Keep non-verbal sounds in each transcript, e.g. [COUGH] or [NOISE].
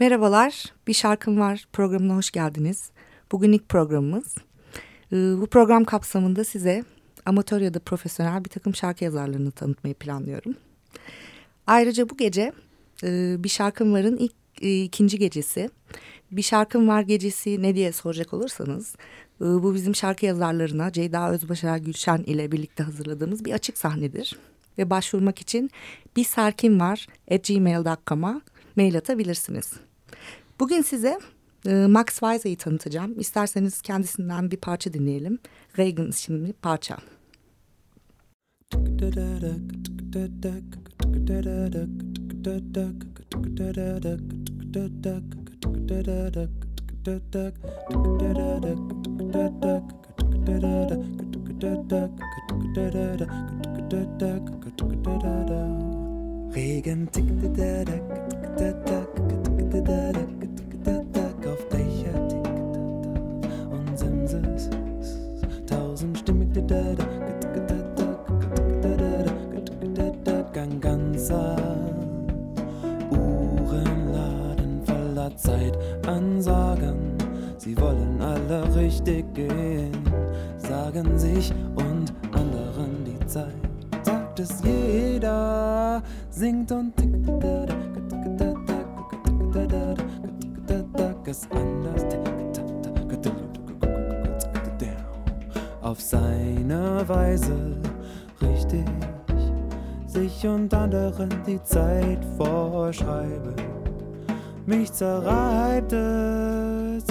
Merhabalar, Bir Şarkım Var programına hoş geldiniz. Bugün ilk programımız. Ee, bu program kapsamında size amatör ya da profesyonel bir takım şarkı yazarlarını tanıtmayı planlıyorum. Ayrıca bu gece e, Bir Şarkım Var'ın ilk e, ikinci gecesi. Bir Şarkım Var gecesi ne diye soracak olursanız e, bu bizim şarkı yazarlarına Ceyda Özbaşar Gülşen ile birlikte hazırladığımız bir açık sahnedir. Ve başvurmak için bir sarkim var at gmail.com'a mail atabilirsiniz. Bugün size e, Max Weisa'yı tanıtacağım. İsterseniz kendisinden bir parça dinleyelim. Reagan isimli parça. Regen tick da da da da da auf Dächer und Simses tausendstimmig Gang ganzer Uhrenladen voller Zeitansagen. Sie wollen alle richtig gehen, sagen sich und anderen die Zeit. Sagt es jeder, singt und tickt da da es anders auf seine Weise richtig sich und anderen die Zeit vorschreiben. Mich zerreibt es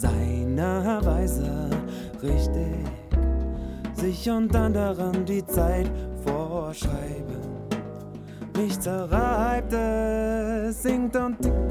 seiner Weise richtig sich und anderen die Zeit vorschreiben. Mich zerreibt es, singt und tickt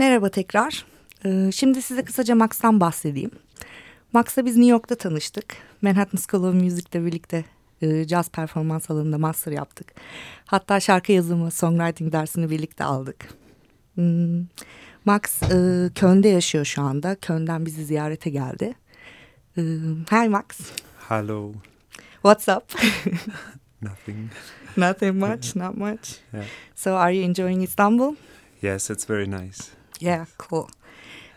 Merhaba tekrar. Ee, şimdi size kısaca Max'tan bahsedeyim. Max'la biz New York'ta tanıştık. Manhattan School of Music'le birlikte e, caz performans alanında master yaptık. Hatta şarkı yazımı, songwriting dersini birlikte aldık. Hmm. Max e, Köln'de yaşıyor şu anda. Köln'den bizi ziyarete geldi. E, hi Max. Hello. What's up? [LAUGHS] Nothing. Nothing much, not much. Yeah. So are you enjoying Istanbul? Yes, it's very nice. Yeah, cool.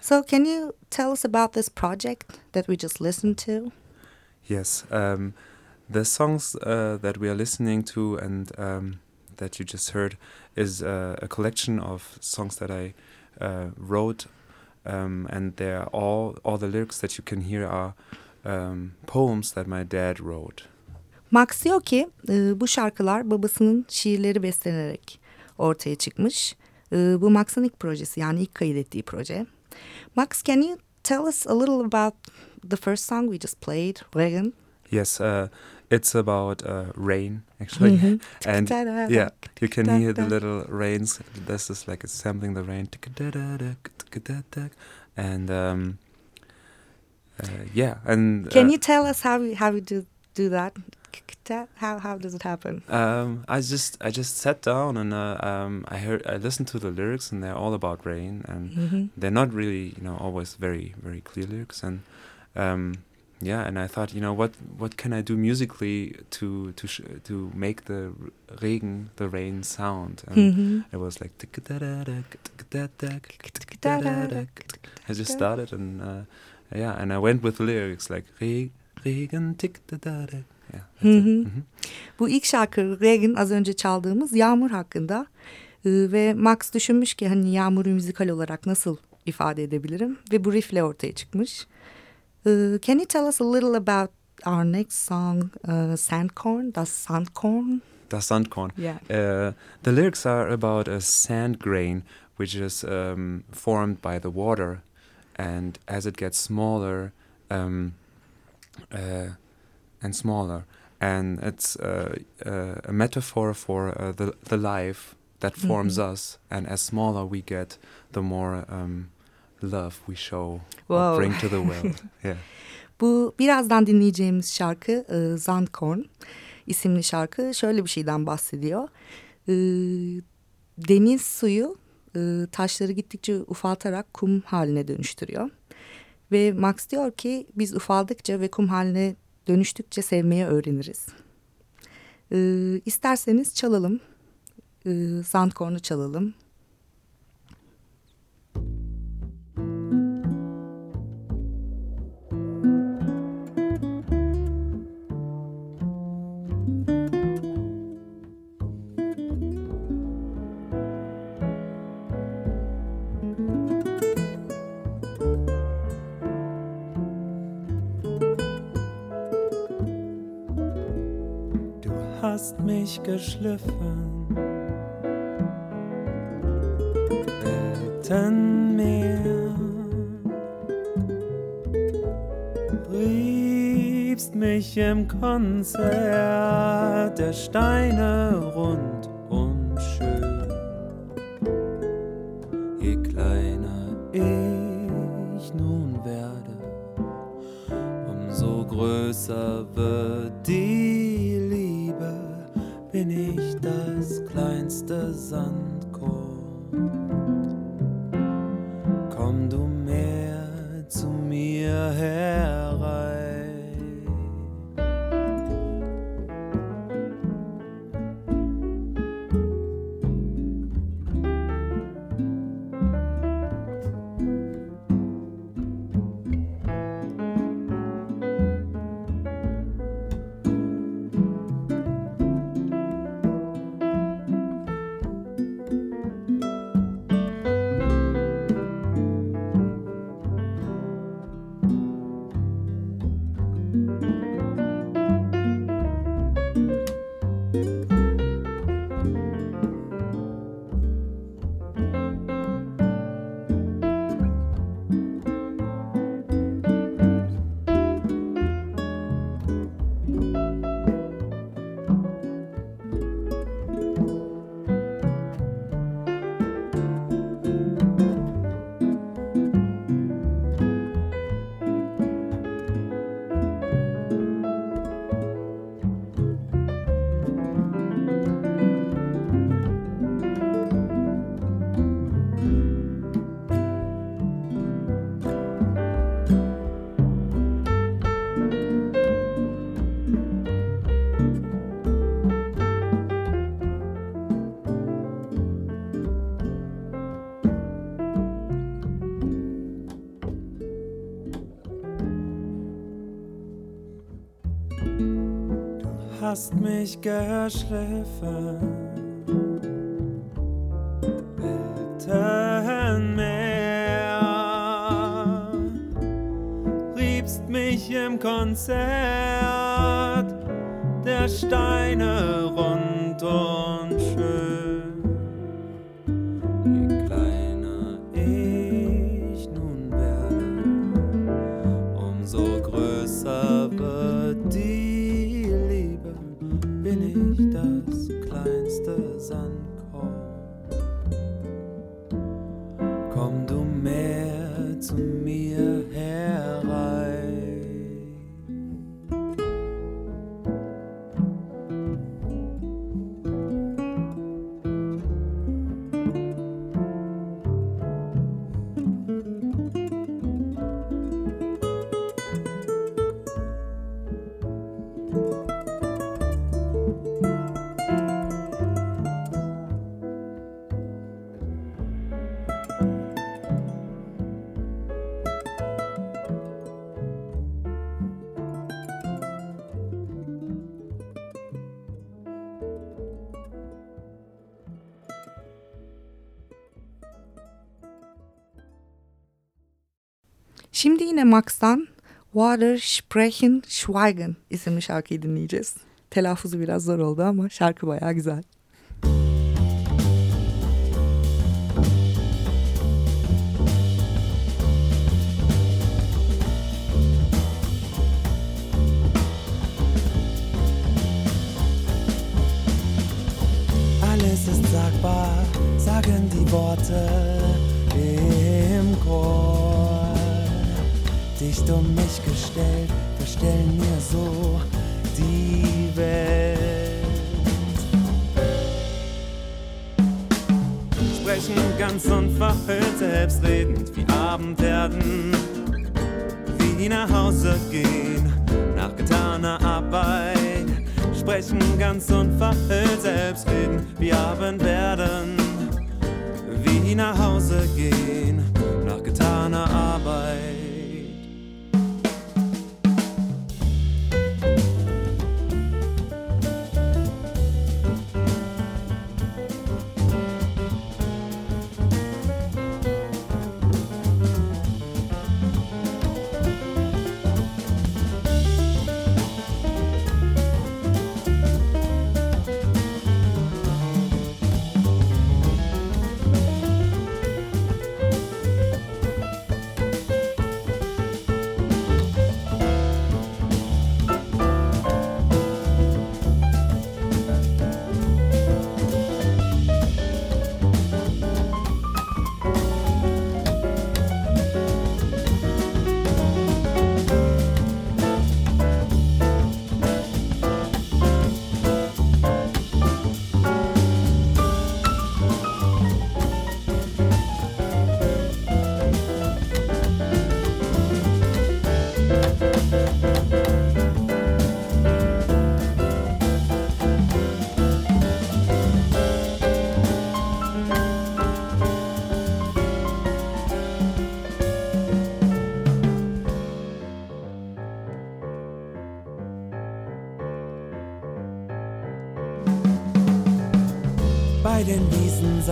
So can you tell us about this project that we just listened to? Yes. Um, the songs uh, that we are listening to and um, that you just heard is uh, a collection of songs that I uh, wrote, um, and they're all all the lyrics that you can hear are um, poems that my dad wrote. Max diyor ki bu şarkılar babasının şiirleri beslenerek ortaya çıkmış. Bu Max'ın ilk projesi yani ilk kaydettiği proje. Max, can you tell us a little about the first song we just played, Regen? Yes, uh, it's about uh, rain actually, Mhm. [LAUGHS] and yeah, you can hear the little rains. This is like it's sampling the rain, and um, uh, yeah, and Can uh, you tell us how you, how you do, do that? How, how does it happen? Um, I just I just sat down and uh, um, I heard I listened to the lyrics and they're all about rain and Mhm. they're not really you know always very very clear lyrics and um, yeah and I thought you know what what can I do musically to to sh- to make the r- Regen the rain sound and Mhm. it was like I just started and uh, yeah and I went with lyrics like "Re- Regen tick da da Bu ilk şarkı Regen az önce çaldığımız Yağmur hakkında Ee, ve Max düşünmüş ki hani yağmuru müzikal olarak nasıl ifade edebilirim ve bu riffle ortaya çıkmış. Ee, can you tell us a little about our next song uh, Sandcorn? Das Sandkorn? Das Sandkorn. Yeah. Uh, the lyrics are about a sand grain which is um, formed by the water, and as it gets smaller um, uh, and smaller, and it's uh, uh, a metaphor for uh, the the life that forms Mhm. us, and as smaller we get, the more um, love we show Wow. or bring to the [LAUGHS] world. yeah. Bu birazdan dinleyeceğimiz şarkı e, Sandkorn isimli şarkı şöyle bir şeyden bahsediyor. E, deniz suyu e, taşları gittikçe ufaltarak kum haline dönüştürüyor. Ve Max diyor ki biz ufaldıkça ve kum haline dönüştükçe sevmeyi öğreniriz. E, isterseniz çalalım. E, Sandkorn'u çalalım. Hast mich geschliffen. Weltenmeer. Riebst mich im Konzert der Steine rund hast mich geschliffen. Weltenmeer, riebst mich im Konzert Yine Max'tan Water Sprechen Schweigen isimli şarkıyı dinleyeceğiz. Telaffuzu biraz zor oldu ama şarkı bayağı güzel.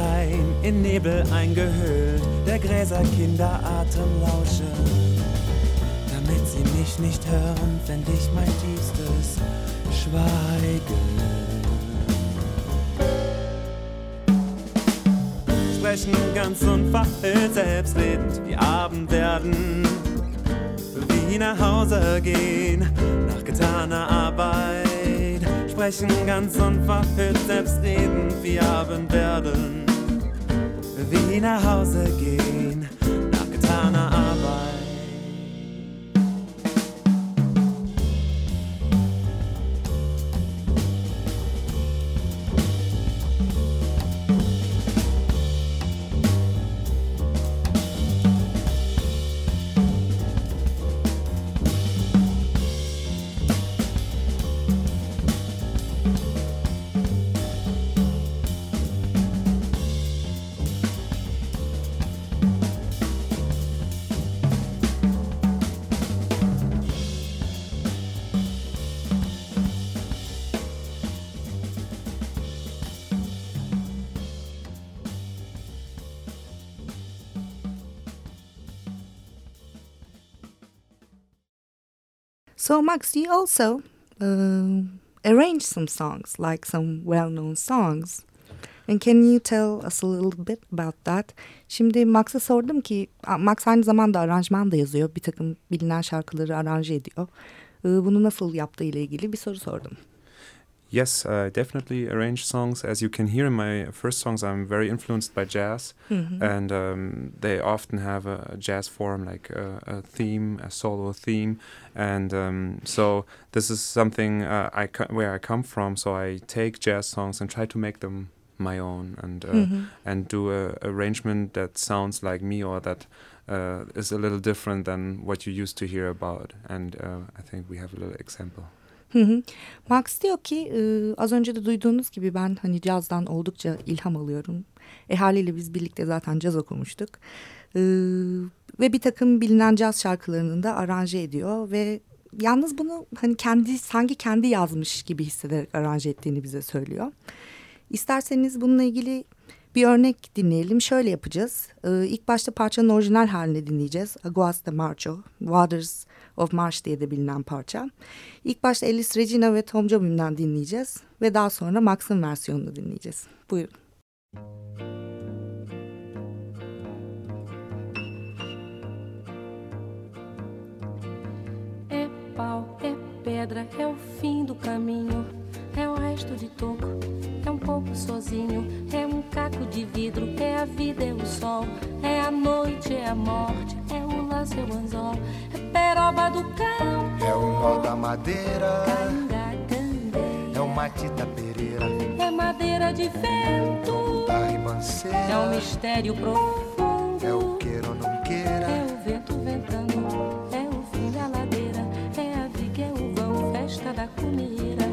Sein, in Nebel eingehüllt, der Gräser Kinderatem lausche. Damit sie mich nicht hören, fänd ich mein tiefstes Schweigen. Sprechen ganz unverhüllt, selbstredend, wie Abend werden, wie nach Hause gehen, nach getaner Arbeit sprechen ganz unverhüllt, selbstredend wie Abend werden, wie nach Hause gehen, nach getaner Arbeit. So Max, you also uh, arrange some songs, like some well-known songs. And can you tell us a little bit about that? Şimdi Max'a sordum ki, Max aynı zamanda aranjman da yazıyor. Bir takım bilinen şarkıları aranje ediyor. Bunu nasıl yaptığı ile ilgili bir soru sordum. Yes, I definitely arrange songs. As you can hear in my first songs, I'm very influenced by jazz, Mhm. and um, they often have a, a jazz form, like a, a theme, a solo theme, and um, so this is something uh, I co- where I come from. So I take jazz songs and try to make them my own, and uh, Mhm. and do a arrangement that sounds like me or that uh, is a little different than what you used to hear about. And uh, I think we have a little example. Hı hı. Max diyor ki e, az önce de duyduğunuz gibi ben hani cazdan oldukça ilham alıyorum. E haliyle biz birlikte zaten caz okumuştuk. E, ve bir takım bilinen caz şarkılarını da aranje ediyor ve yalnız bunu hani kendi sanki kendi yazmış gibi hissederek aranje ettiğini bize söylüyor. İsterseniz bununla ilgili bir örnek dinleyelim. Şöyle yapacağız. Ee, ilk başta parçanın orijinal halini dinleyeceğiz. Aguas de Marcho, Waters of March diye de bilinen parça. İlk başta Elis Regina ve Tom Jobim'den dinleyeceğiz. Ve daha sonra Max'ın versiyonunu dinleyeceğiz. Buyurun. É pau, é pedra, é o fim do caminho. É o resto de toco, é um pouco sozinho. É um caco de vidro, é a vida, é o sol. É a noite, é a morte, é o laço, é o anzol. É peroba do campo, É o nó da madeira, canga, candeia. é o matita pereira, É madeira de vento, da é um ribanceira, mistério profundo. é o queira ou não É queira, o vento ventando, é o fim da ladeira, é a viga, é o vão, festa da cumeira.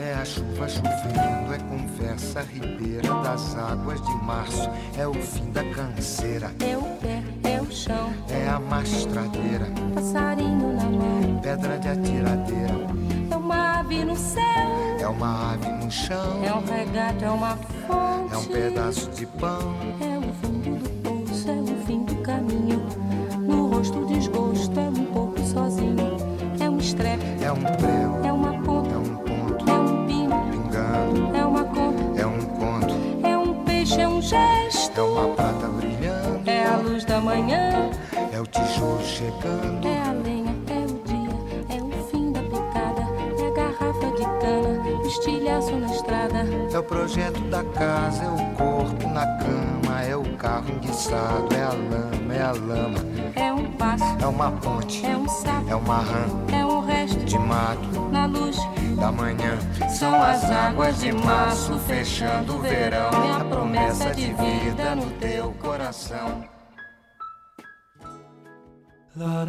é a chuva chovendo, é conversa ribeira das águas de março, é o fim da canseira, É o pé, é chão, é a mastradeira, passarinho na mão. pedra de atiradeira, É uma ave no céu, é uma ave no chão, é um regato, é uma fonte. é um pedaço de pão, É o fundo do poço, é o fim do caminho. Projeto da casa, é o corpo na cama, é o carro enguiçado, é a lama, é a lama, É um passo, é uma ponte, é um sapo, é uma rã é um resto de mato na luz. da manhã. São as águas de março fechando o verão e a promessa de vida no teu coração. A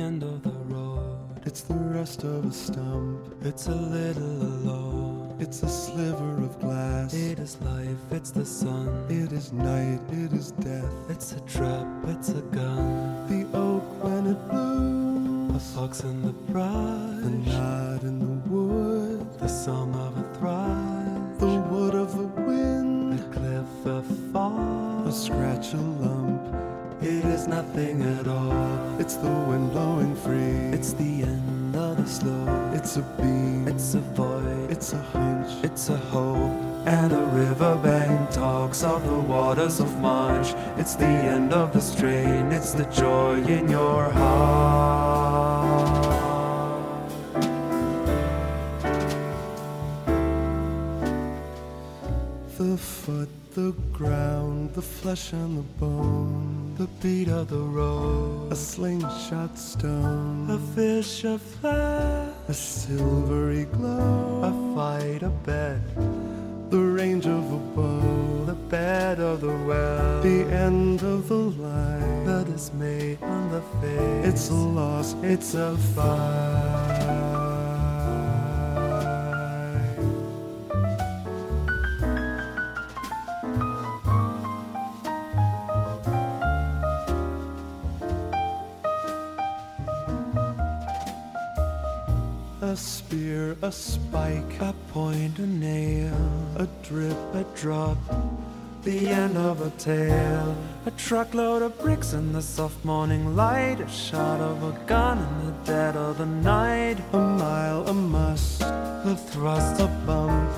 end of the road. It's the rest of a stump. It's a little alone. It's a sliver of glass. It is life, it's the sun. It is night. It is death. It's a trap, it's a gun. The oak when it blew. A fox in the brush. The knot in the wood. The song of a thrush. The wood of the wind. The cliff, a fall. A scratch, a. Is nothing at all. It's the wind blowing free. It's the end of the slope. It's a beam. It's a void. It's a hunch. It's a hope. And a riverbank talks of the waters of March. It's the end of the strain. It's the joy in your heart. The foot, the ground, the flesh and the bone. The beat of the road. A slingshot stone. A fish, a flag. A silvery glow. A fight, a bet. The range of a bow. The bed of the well. The end of the line, the dismay on the face. It's a loss, it's a fight. A spike, a point, a nail, a drip, a drop, the end of a tale. A truckload of bricks in the soft morning light, a shot of a gun in the dead of the night. A mile, a must, a thrust, a bump.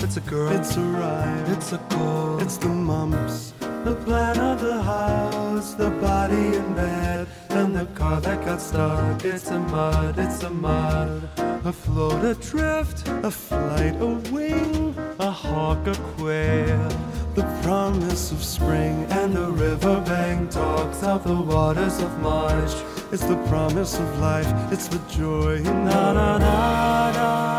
It's a girl, it's a ride, it's a call, it's the mumps. The plan of the house, the body in bed, and the car that got stuck. It's a mud, it's a mud. A float, adrift, a flight, a wing, a hawk, a quail. The promise of spring and the riverbank talks of the waters of March. It's the promise of life, it's the joy na na na na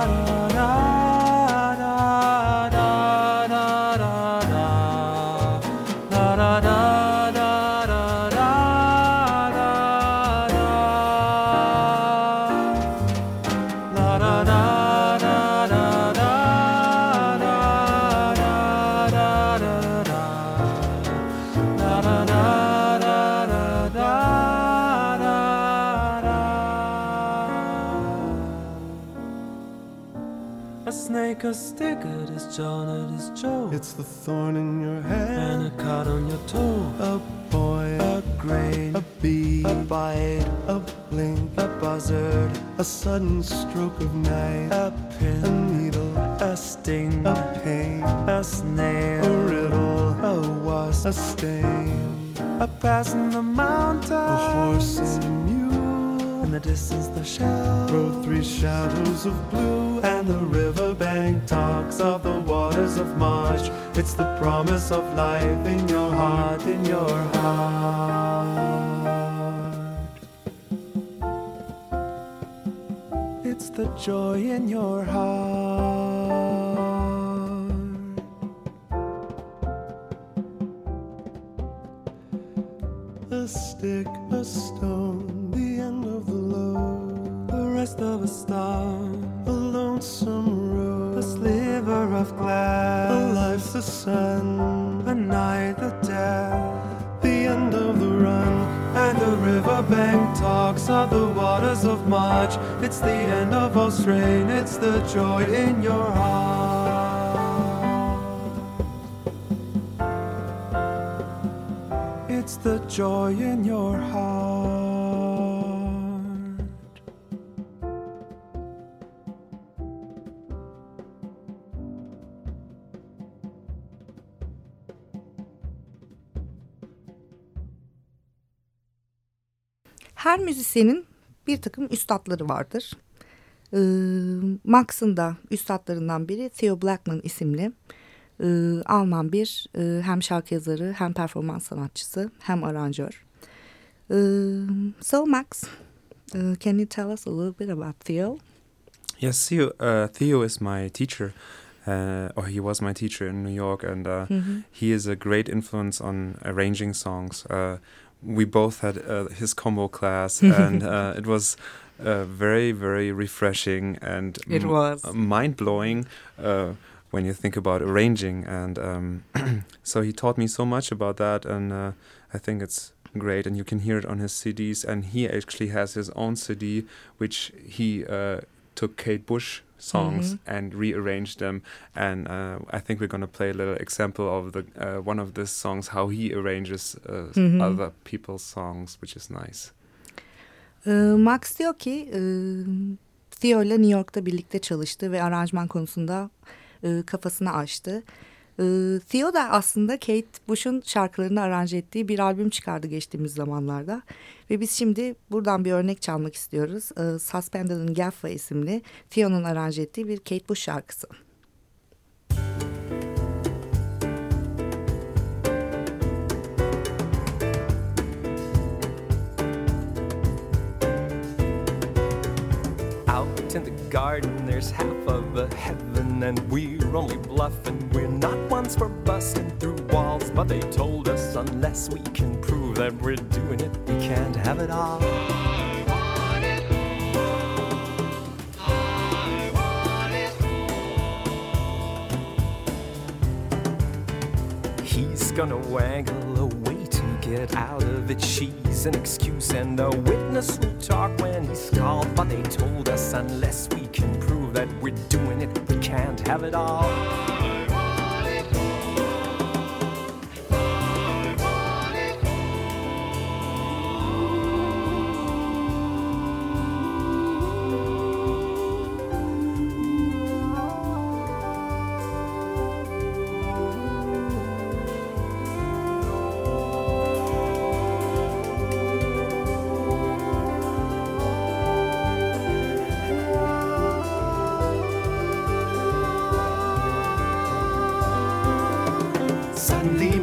It's the thorn in your hand, and a cut on your toe. A boy, a grain, a bee, a bite, a blink, a buzzard, a sudden stroke of night, a pin, a needle, a sting, a pain, a snail, a riddle, a wasp, a stain, a pass in the mountain, a horse distance, the shell throw three shadows of blue, and the riverbank talks of the waters of March. It's the promise of life in your heart, in your heart. It's the joy in your heart. Müzisyenin bir takım üstadları vardır. Ee, Max'ın da üstadlarından biri Theo Blackman isimli e, Alman bir e, hem şarkı yazarı hem performans sanatçısı hem aranjör. Ee, so Max, uh, can you tell us a little bit about Theo? Yes, Theo, uh, Theo is my teacher. Uh, or he was my teacher in New York, and uh, Mhm. he is a great influence on arranging songs. Uh, we both had uh, his combo class, [LAUGHS] and uh, it was uh, very, very refreshing and It was. mind blowing uh, when you think about arranging. And um, [CLEARS THROAT] so he taught me so much about that, and uh, I think it's great. And you can hear it on his CDs. And he actually has his own CD, which he uh, took Kate Bush songs Mhm. and rearranged them. And uh, I think we're gonna play a little example of the uh, one of these songs, how he arranges uh, Mhm. other people's songs, which is nice. Ee, Max diyor ki e, Theo ile New York'ta birlikte çalıştı ve aranjman konusunda e, kafasını açtı. E, Theo da aslında Kate Bush'un şarkılarını aranje ettiği bir albüm çıkardı geçtiğimiz zamanlarda. Ve biz şimdi buradan bir örnek çalmak istiyoruz. E, Suspended in Gaffa isimli Theo'nun aranje ettiği bir Kate Bush şarkısı. Out in the garden, there's half of a heaven, and we're only bluffing. We're not ones for busting through walls, but they told us unless we can prove that we're doing it, we can't have it all. He's gonna wangle a way to get out of it. She's an excuse, and the witness will talk when he's called. But they told us unless we can prove that we're doing it, we can't have it all.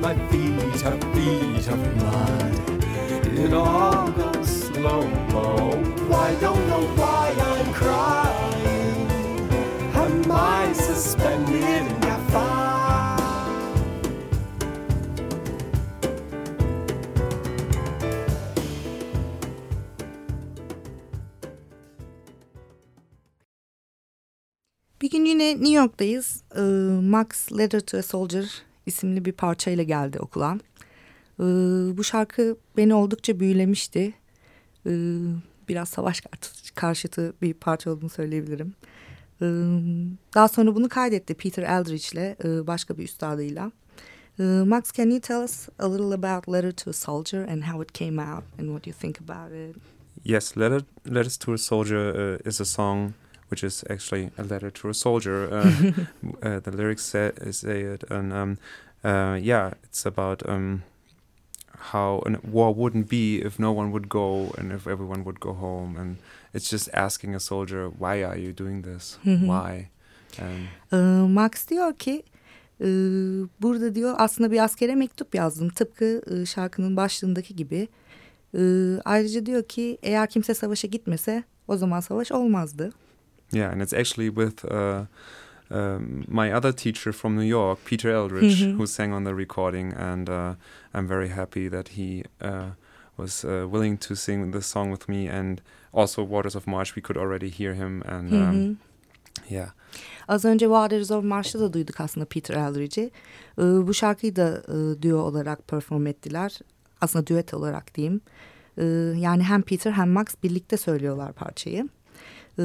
My feet are beat of mud. It all goes slow mo. I don't know why I'm crying. Am I suspended in fire? Bir gün yine New York'tayız. Ee, Max Letter to a Soldier isimli bir parçayla geldi okula. Ee, bu şarkı beni oldukça büyülemişti. Ee, biraz savaş karşıtı bir parça olduğunu söyleyebilirim. Ee, daha sonra bunu kaydetti Peter Eldridge'le e, başka bir üstadıyla. Ee, Max, can you tell us a little about Letter to a Soldier and how it came out and what you think about it? Yes, letter letters to a soldier uh, is a song which is actually a letter to a soldier. Uh, [LAUGHS] uh, the lyrics say, say it, and um, uh, yeah, it's about um, how a war wouldn't be if no one would go and if everyone would go home, and it's just asking a soldier, "Why are you doing this? Mhm. Why?" Um, Ee, Max diyor ki e, burada diyor aslında bir askere mektup yazdım tıpkı e, şarkının başlığındaki gibi. E, ayrıca diyor ki eğer kimse savaşa gitmese o zaman savaş olmazdı. Yeah, and it's actually with uh, um, my other teacher from New York, Peter Eldridge, Mhm. who sang on the recording, and uh, I'm very happy that he uh, was uh, willing to sing this song with me. And also, Waters of March, we could already hear him, and um, yeah, Az önce Waters of March'ta da duyduk aslında Peter Eldridge'i. E, bu şarkıyı da e, duo olarak perform ettiler. Aslında düet olarak diyeyim. E, yani hem Peter hem Max birlikte söylüyorlar parçayı. E,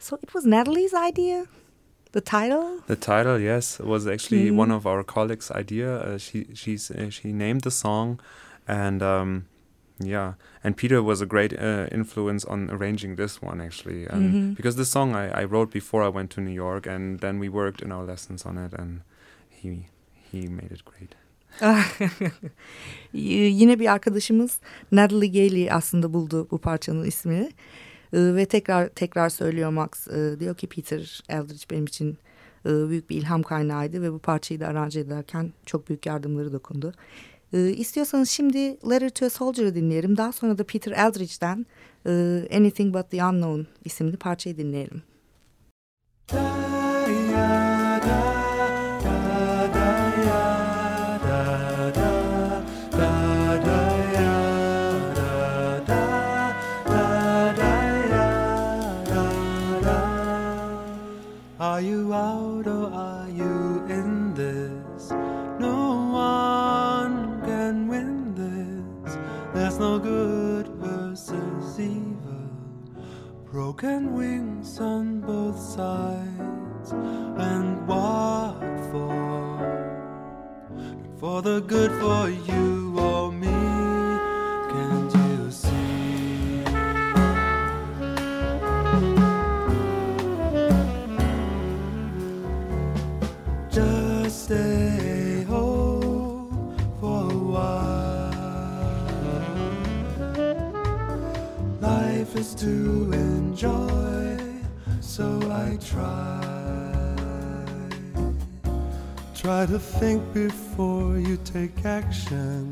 so it was Natalie's idea, the title. the title, yes, was actually Mhm. one of our colleagues' idea. Uh, she she's uh, she named the song, and um, yeah, and Peter was a great uh, influence on arranging this one actually, and Mhm. because the song I, I wrote before I went to New York, and then we worked in our lessons on it, and he he made it great. [LAUGHS] Yine bir arkadaşımız Natalie Gailey aslında buldu bu parçanın ismini. Ee, ve tekrar tekrar söylüyor Max. Ee, diyor ki Peter Eldridge benim için e, büyük bir ilham kaynağıydı ve bu parçayı da aranje ederken çok büyük yardımları dokundu. Ee, istiyorsanız şimdi Letter to a Soldier'ı dinleyelim. Daha sonra da Peter Eldridge'den e, Anything But the Unknown isimli parçayı dinleyelim. Are you out or are you in this? No one can win this. There's no good versus evil. Broken wings on both sides. And what for? For the good for you 生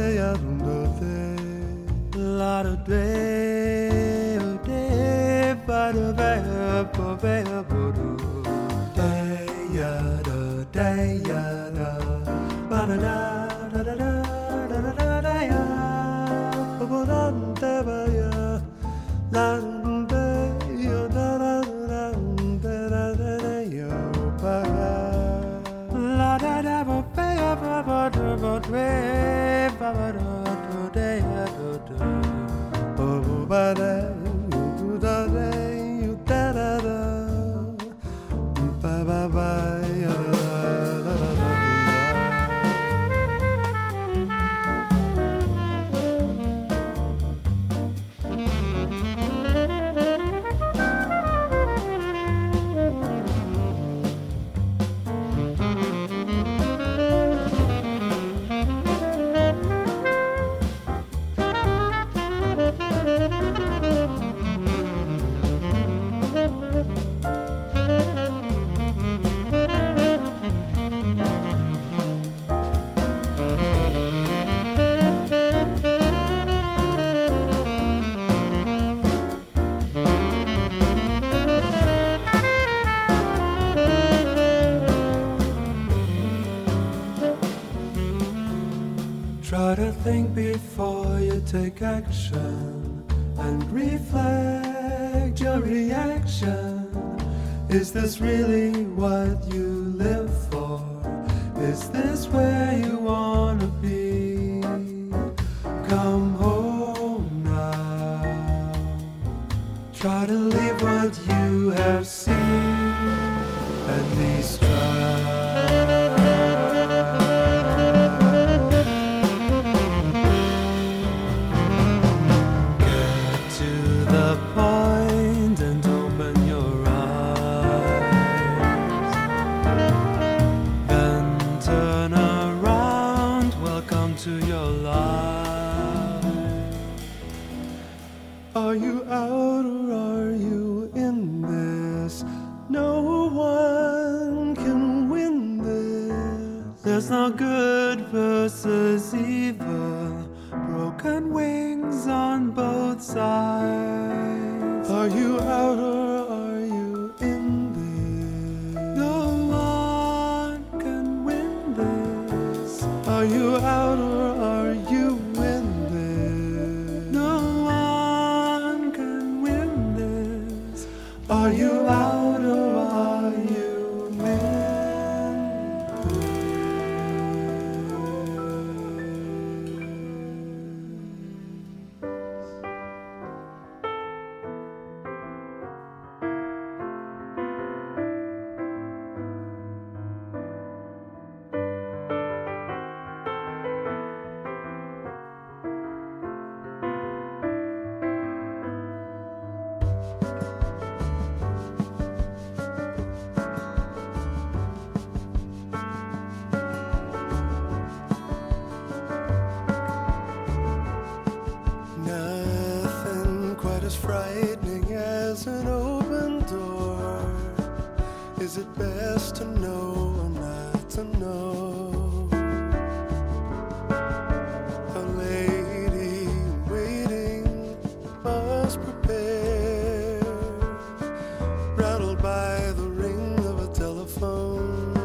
veia d'un de la de de veia Take action and reflect your reaction. Is this really what you? Is it best to know or not to know? A lady waiting must prepare, rattled by the ring of a telephone.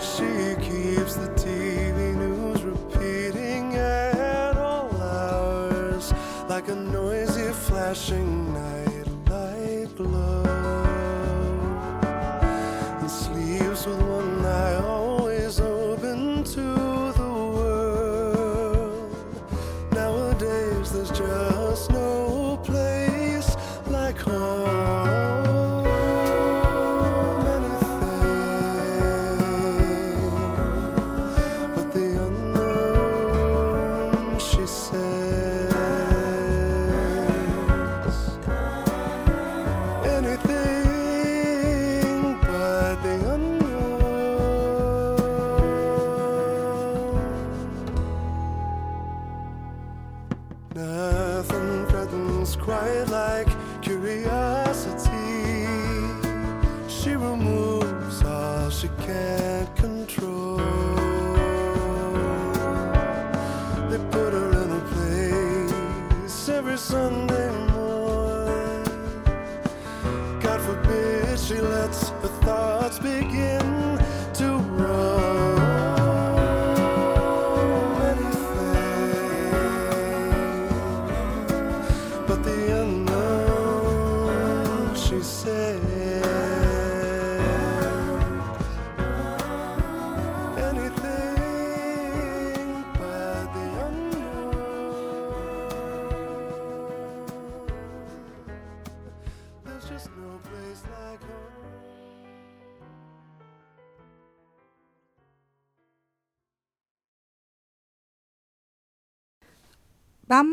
She keeps the TV news repeating at all hours like a noisy flashing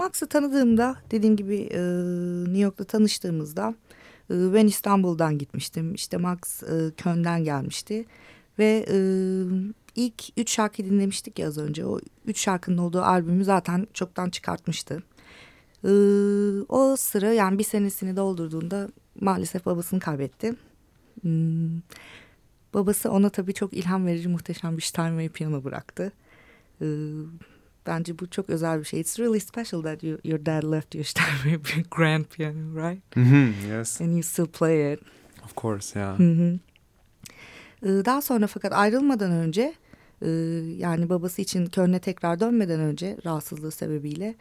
Max'ı tanıdığımda dediğim gibi e, New York'ta tanıştığımızda e, ben İstanbul'dan gitmiştim. İşte Max e, Köln'den gelmişti ve e, ilk üç şarkı dinlemiştik ya az önce. O üç şarkının olduğu albümü zaten çoktan çıkartmıştı. E, o sıra yani bir senesini doldurduğunda maalesef babasını kaybetti. Hmm, babası ona tabii çok ilham verici muhteşem bir Steinway piyano bıraktı. E, Bence bu çok özel bir şey. It's really special that you, your dad left you Steinway [LAUGHS] grand piano, right? Mhm, yes, And you still play it. of course, yeah. Hı hı. Ee, Daha sonra fakat ayrılmadan önce e, yani babası için Köln'e tekrar dönmeden önce rahatsızlığı sebebiyle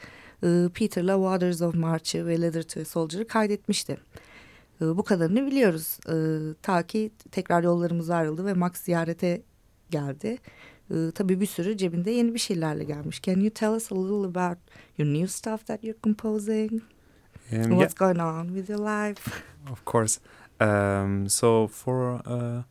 e, Peter'la Waters of March'ı ve Letter to a Soldier'ı kaydetmişti. E, Bu kadarını biliyoruz. Ta ki tekrar yollarımız ayrıldı ve Max ziyarete geldi. E, Tabii bir sürü cebinde yeni bir şeylerle gelmiş. Can you tell us a little about your new stuff that you're composing? Um, yeah, What's going on with your life? [LAUGHS] Of course. Um, so for uh,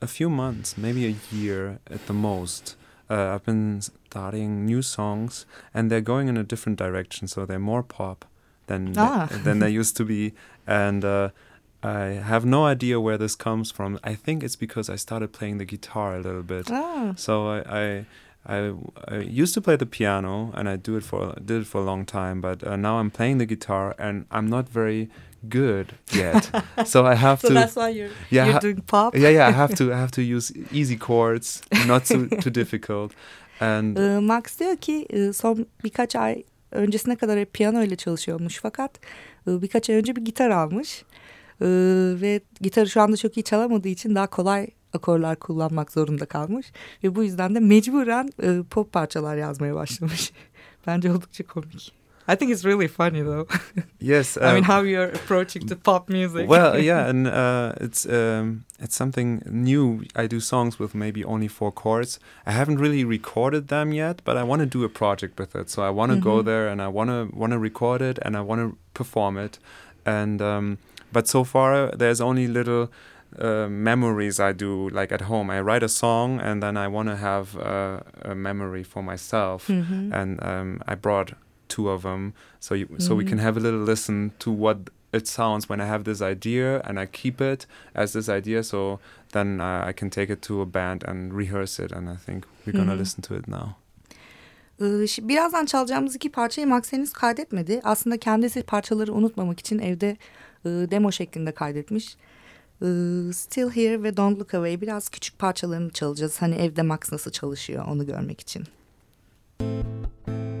a few months, maybe a year at the most, uh, I've been starting new songs, and they're going in a different direction. So they're more pop than Ah. they, than they [LAUGHS] used to be, and uh, I have no idea where this comes from. I think it's because I started playing the guitar a little bit. Ah, So I, I, I, I used to play the piano, and I do it for did it for a long time. But uh, now I'm playing the guitar, and I'm not very good yet. [LAUGHS] so I have so to, that's why you're, yeah, you're doing pop? yeah, yeah. I have to, [LAUGHS] I have to use easy chords, not too too [LAUGHS] difficult. And Ee, Max diyor ki e, son birkaç ay öncesine kadar hep piyano ile çalışıyormuş fakat e, birkaç ay önce bir gitar almış Ee, ve gitarı şu anda çok iyi çalamadığı için daha kolay akorlar kullanmak zorunda kalmış ve bu yüzden de mecburen e, pop parçalar yazmaya başlamış. [LAUGHS] Bence oldukça komik. I think it's really funny though. [LAUGHS] yes, I mean um, how you're approaching to pop music. well, [LAUGHS] yeah, and uh, it's um, it's something new. I do songs with maybe only four chords. I haven't really recorded them yet, but I want to do a project with it. So I want to go Mhm. there and I want to want to record it and I want to perform it. And um, but so far there's only little. Uh, memories I do like at home. I write a song and then I want to have uh, a memory for myself, Mhm. and um, I brought two of them so you, so we Mhm. can have a little listen to what it sounds when I have this idea and I keep it as this idea. So then uh, I can take it to a band and rehearse it, and I think we're gonna Mhm. listen to it now. Birazdan çalacağımız iki parçayı Max henüz kaydetmedi. Aslında kendisi parçaları unutmamak için evde e, demo şeklinde kaydetmiş. Ee, Still Here ve Don't Look Away biraz küçük parçalarını çalacağız. Hani evde Max nasıl çalışıyor onu görmek için. Wait,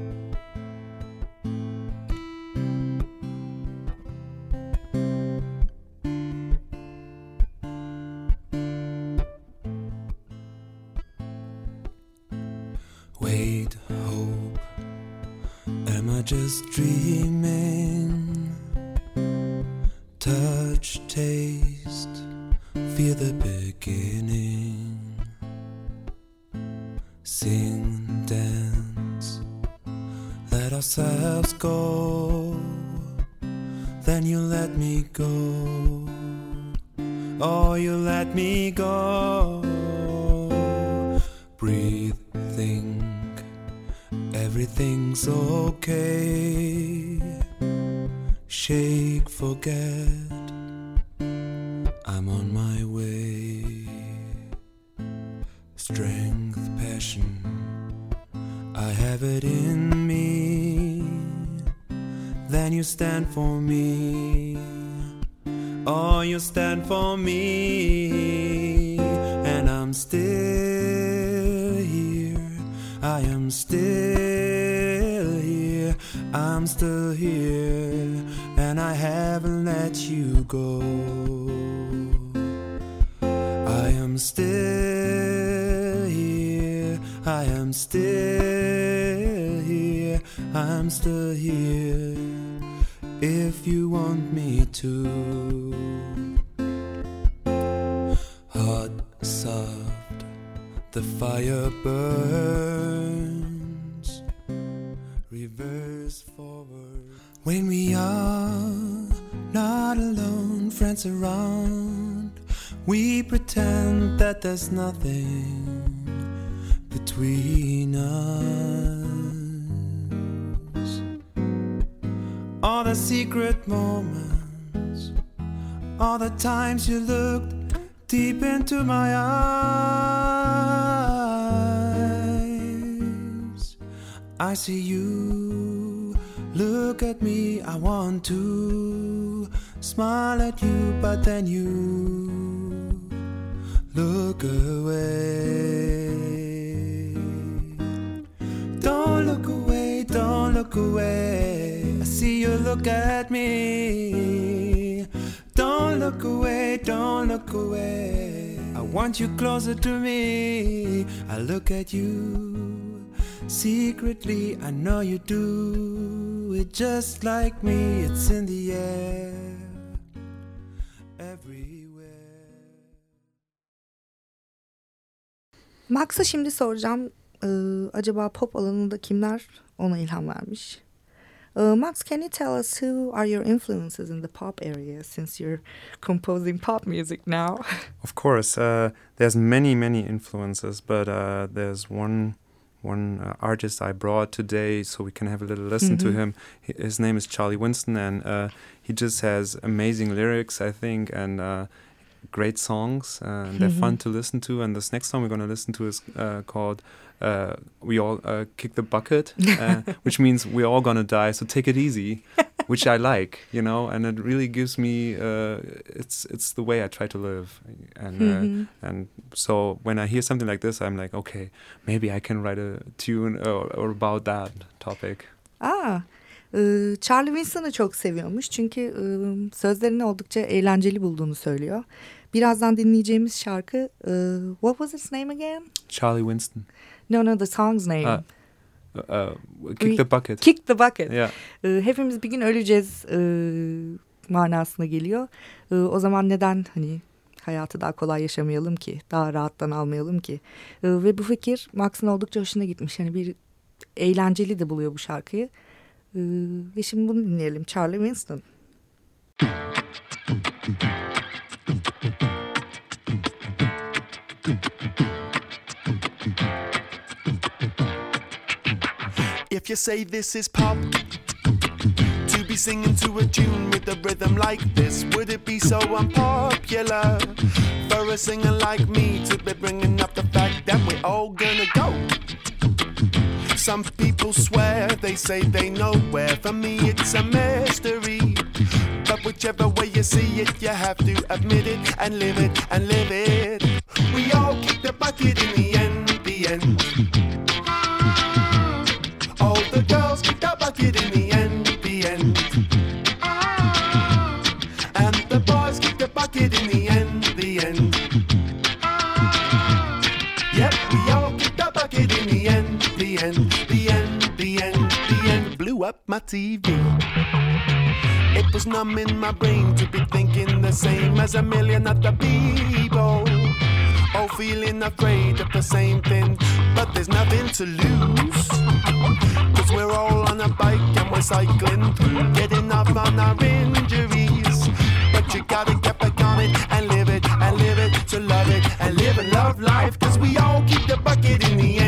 the fire burns. Reverse forward. When we are not alone, friends around, we pretend that there's nothing between us. All the secret moments, all the times you looked deep into my eyes. I see you, look at me, I want to smile at you, but then you look away. Don't look away, don't look away. I see you look at me. Don't look away, don't look away. I want you closer to me. I look at you secretly. I know you do it just like me. It's in the air everywhere. Max'a şimdi soracağım. Ee, acaba pop alanında kimler ona ilham vermiş? Ee, Max, can you tell us who are your influences in the pop area since you're composing pop music now? Of course, uh, there's many, many influences, but uh, there's one one uh, artist I brought today, so we can have a little listen to Mhm. him. Hi- His name is Charlie Winston, and uh, he just has amazing lyrics, I think, and uh, great songs, uh, and they're fun Mhm. to listen to. And this next song we're going to listen to is uh, called uh, "We All uh, Kick the Bucket," [LAUGHS] uh, which means we're all gonna die, so take it easy. [LAUGHS] which I like, you know, and it really gives me uh, it's it's the way I try to live, and uh, Mhm. and so when I hear something like this, I'm like, okay, maybe I can write a tune or, or about that topic. Aa, e, Charlie Winston'ı çok seviyormuş çünkü e, sözlerini oldukça eğlenceli bulduğunu söylüyor. Birazdan dinleyeceğimiz şarkı e, What was its name again? Charlie Winston, No no the song's name. Ah. Uh, kick the bucket. Kick the Bucket. Yeah. E, hepimiz bir gün öleceğiz e, manasına geliyor. E, o zaman neden hani hayatı daha kolay yaşamayalım ki? Daha rahattan almayalım ki? E, ve bu fikir Max'ın oldukça hoşuna gitmiş. Hani bir eğlenceli de buluyor bu şarkıyı. E, ve şimdi bunu dinleyelim. Charlie Winston. If you say this is pop, to be singing to a tune with a rhythm like this, would it be so unpopular for a singer like me to be bringing up the fact that we're all gonna go? Some people swear, they say they know where. For me, it's a mystery. But whichever way you see it, you have to admit it and live it and live it. We all kick the bucket in the end, the end. The in the end, the end. Ah. And the boys the bucket in the end, the end. Ah. Yep, we all the bucket in the end, the end, the end, the end, the end. Blew up my TV. It was numbing my brain to be thinking the same as a million other people. Feeling afraid of the same thing, but there's nothing to lose. Cause we're all on a bike and we're cycling through, getting off on our injuries. But you gotta get back on it and live it, and live it to love it, and live and love life. Cause we all keep the bucket in the end,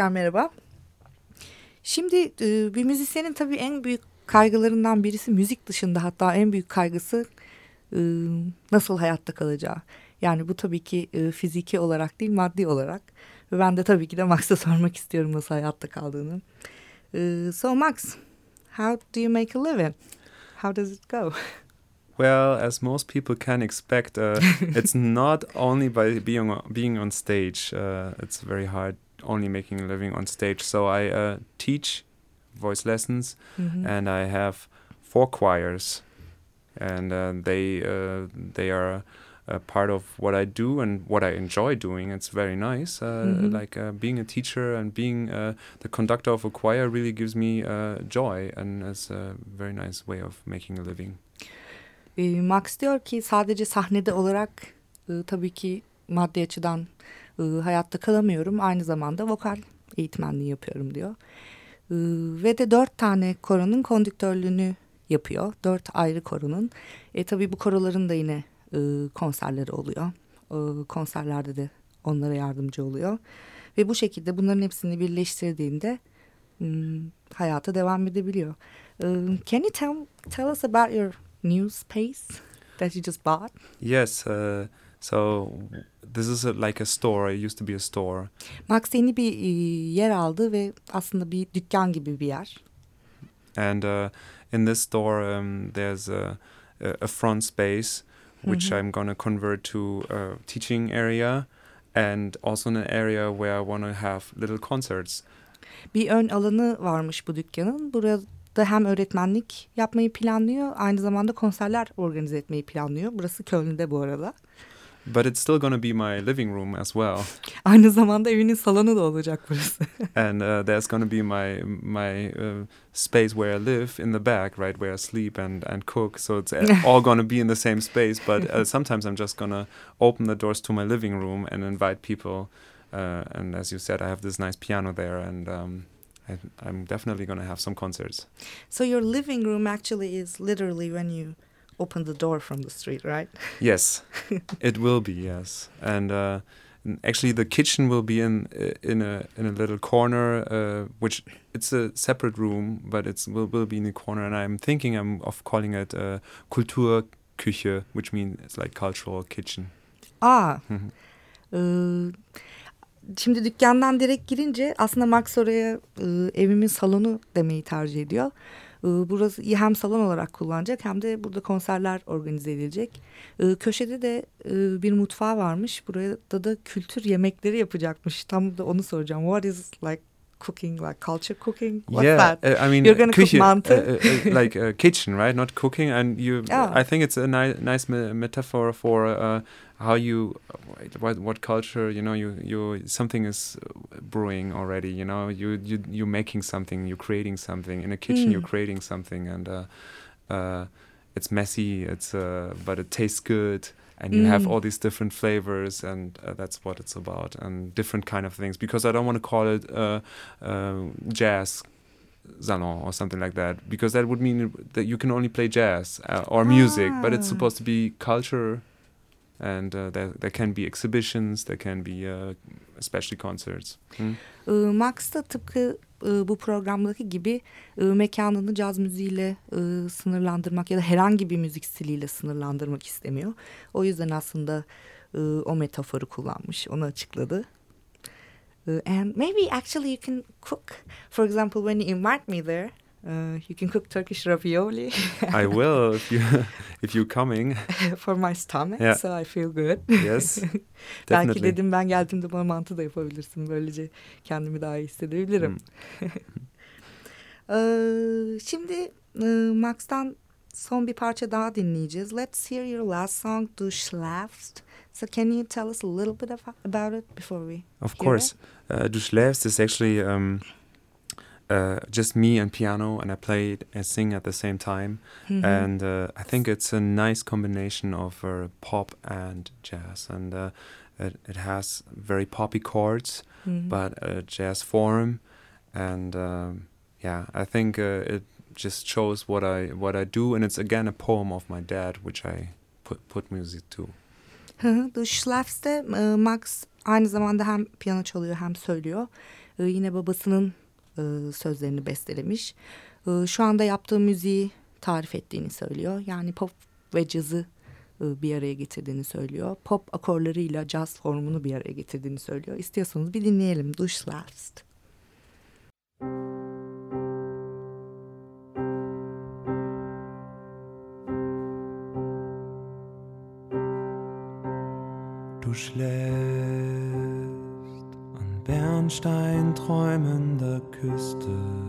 Tekrar merhaba. Şimdi e, bir müzisyenin tabii en büyük kaygılarından birisi müzik dışında hatta en büyük kaygısı e, nasıl hayatta kalacağı. Yani bu tabii ki e, fiziki olarak değil maddi olarak. Ve ben de tabii ki de Max'a [LAUGHS] sormak istiyorum nasıl hayatta kaldığını. E, so Max, how do you make a living? How does it go? [LAUGHS] Well, as most people can expect, uh, it's [LAUGHS] not only by being on, being on stage. Uh, it's very hard only making a living on stage. So I uh, teach voice lessons, Mhm. and I have four choirs, and uh, they uh, they are a part of what I do and what I enjoy doing. It's very nice. Uh, Mhm. Like uh, being a teacher and being uh, the conductor of a choir really gives me uh, joy, and it's a very nice way of making a living. Max diyor ki sadece sahnede olarak tabii ki maddi açıdan e, hayatta kalamıyorum. Aynı zamanda vokal eğitmenliği yapıyorum diyor. E, ve de dört tane koronun kondüktörlüğünü yapıyor. Dört ayrı koronun. E, tabii bu koroların da yine e, konserleri oluyor. E, konserlerde de onlara yardımcı oluyor. Ve bu şekilde bunların hepsini birleştirdiğinde hmm, hayata devam edebiliyor. E, can you tell, tell us about your new space that you just bought? Yes. Uh, so this is a, like a store. It used to be a store, Max yeni bir e, yer aldı ve aslında bir dükkan gibi bir yer. and uh, in this store um, there's a, a front space, which. I'm gonna convert to a teaching area, and also an area where I want to have little concerts. Bir ön alanı varmış bu dükkanın. Burada hem öğretmenlik yapmayı planlıyor, aynı zamanda konserler organize etmeyi planlıyor. Burası Köln'de bu arada. But it's still gonna be my living room as well, Aynı zamanda evinin salonu da olacak burası. [LAUGHS] and uh, there's gonna be my my uh, space where I live in the back, right where I sleep and and cook. So it's [LAUGHS] all gonna be in the same space. But uh, sometimes I'm just gonna open the doors to my living room and invite people. Uh, and as you said, I have this nice piano there, and um, I, I'm definitely gonna have some concerts. so your living room actually is literally when you open the door from the street, right? [LAUGHS] Yes, it will be. Yes, and uh, actually, the kitchen will be in in a in a little corner, uh, which it's a separate room, but it's will will be in the corner. And I'm thinking I'm of calling it uh, Kulturküche, which means it's like cultural kitchen. Aa, Mhm. Ee, şimdi dükkandan direkt girince aslında Max oraya e, evimin salonu demeyi tercih ediyor. Ee, burası hem salon olarak kullanacak hem de burada konserler organize edilecek. Ee, köşede de e, bir mutfağı varmış. Burada da kültür yemekleri yapacakmış. Tam da onu soracağım. What is like cooking, like culture cooking? What's yeah, that? uh, I mean, You're gonna cook Küche, mantı? uh, uh, uh, [LAUGHS] like uh, kitchen, right? Not cooking. And you, Ah. I think it's a ni- nice me- metaphor for uh, how you, what what culture, you know, you you something is brewing already. You know, you you you're making something, you're creating something in a kitchen. Mm. You're creating something, and uh, uh, it's messy. It's uh, but it tastes good, and you have Mm. all these different flavors, and uh, that's what it's about, and different kind of things. Because I don't want to call it uh, uh, jazz salon or something like that, because that would mean that you can only play jazz uh, or music, but it's Ah. supposed to be culture and uh, there, there can be exhibitions, there can be uh, especially concerts. Hmm? Da tıpkı e, bu programdaki gibi e, mekanını caz müziğiyle e, sınırlandırmak ya da herhangi bir müzik stiliyle sınırlandırmak istemiyor. O yüzden aslında e, o metaforu kullanmış, onu açıkladı. E, and maybe actually you can cook. For example, when you invite me there, uh, you can cook Turkish ravioli [LAUGHS] I will if you [LAUGHS] if you're coming. [LAUGHS] for my stomach, Yeah. so I feel good. Yes, Belki definitely. dedim ben geldiğimde bana mantı da yapabilirsin. Böylece kendimi daha iyi hissedebilirim. Hmm. Ee, şimdi e, Max'tan son bir parça daha dinleyeceğiz. Let's hear your last song, Du Schlafst. So can you tell us a little bit of, about it before we Of course, uh, Du schläfst is actually um, uh, just me and piano, and I play and sing at the same time. Mhm. And uh, I think it's a nice combination of uh, pop and jazz, and uh, it, it has very poppy chords. Mhm. but a jazz form, and um, yeah, I think uh, it just shows what I what I do, and it's again a poem of my dad, which I put put music to. Hı hı. Du Schläfst'te e, Max aynı zamanda hem piyano çalıyor hem söylüyor. Yine babasının e, sözlerini bestelemiş. E, şu anda yaptığı müziği tarif ettiğini söylüyor. Yani pop ve cazı e, bir araya getirdiğini söylüyor. Pop akorlarıyla caz formunu bir araya getirdiğini söylüyor. İstiyorsanız bir dinleyelim. Du Schlafst. Du träumender Küste.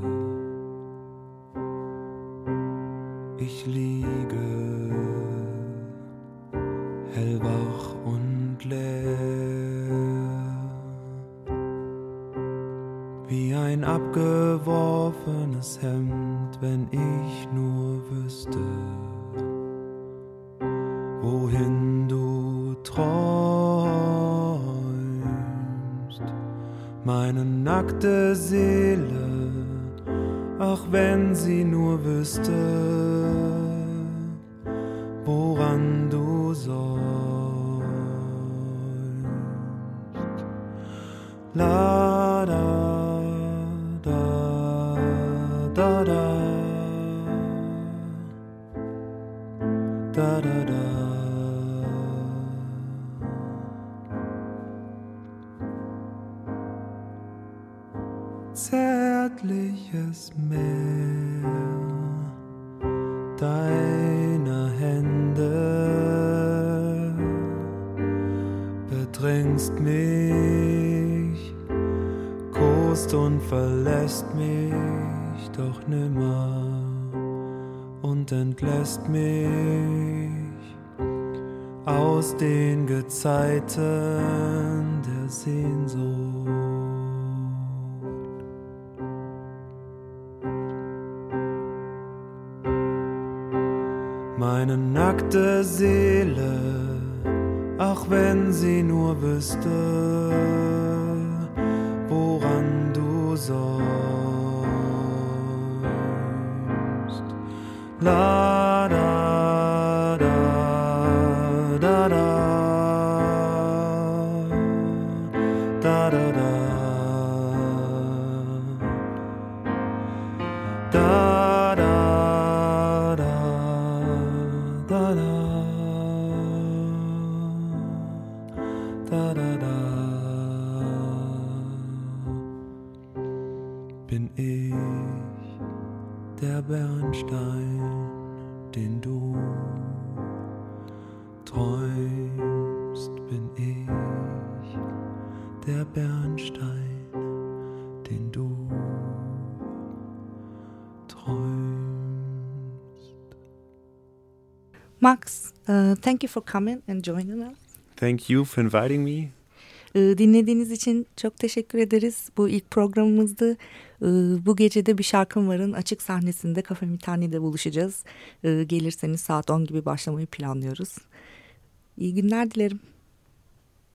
Mich, kost und verlässt mich doch nimmer und entlässt mich aus den Gezeiten der Sehnsucht. Meine nackte Seele, ach wenn sie nur wüsste, woran du sollst. La thank you for coming and joining us. Thank you for inviting me. E, dinlediğiniz için çok teşekkür ederiz. Bu ilk programımızdı. E, bu gece de bir şarkım varın açık sahnesinde Kafe Mitani'de buluşacağız. E, gelirseniz saat 10 gibi başlamayı planlıyoruz. İyi günler dilerim.